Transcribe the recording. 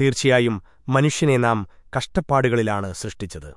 തീർച്ചയായും മനുഷ്യനെ നാം കഷ്ടപ്പാടുകളിലാണ് സൃഷ്ടിച്ചത്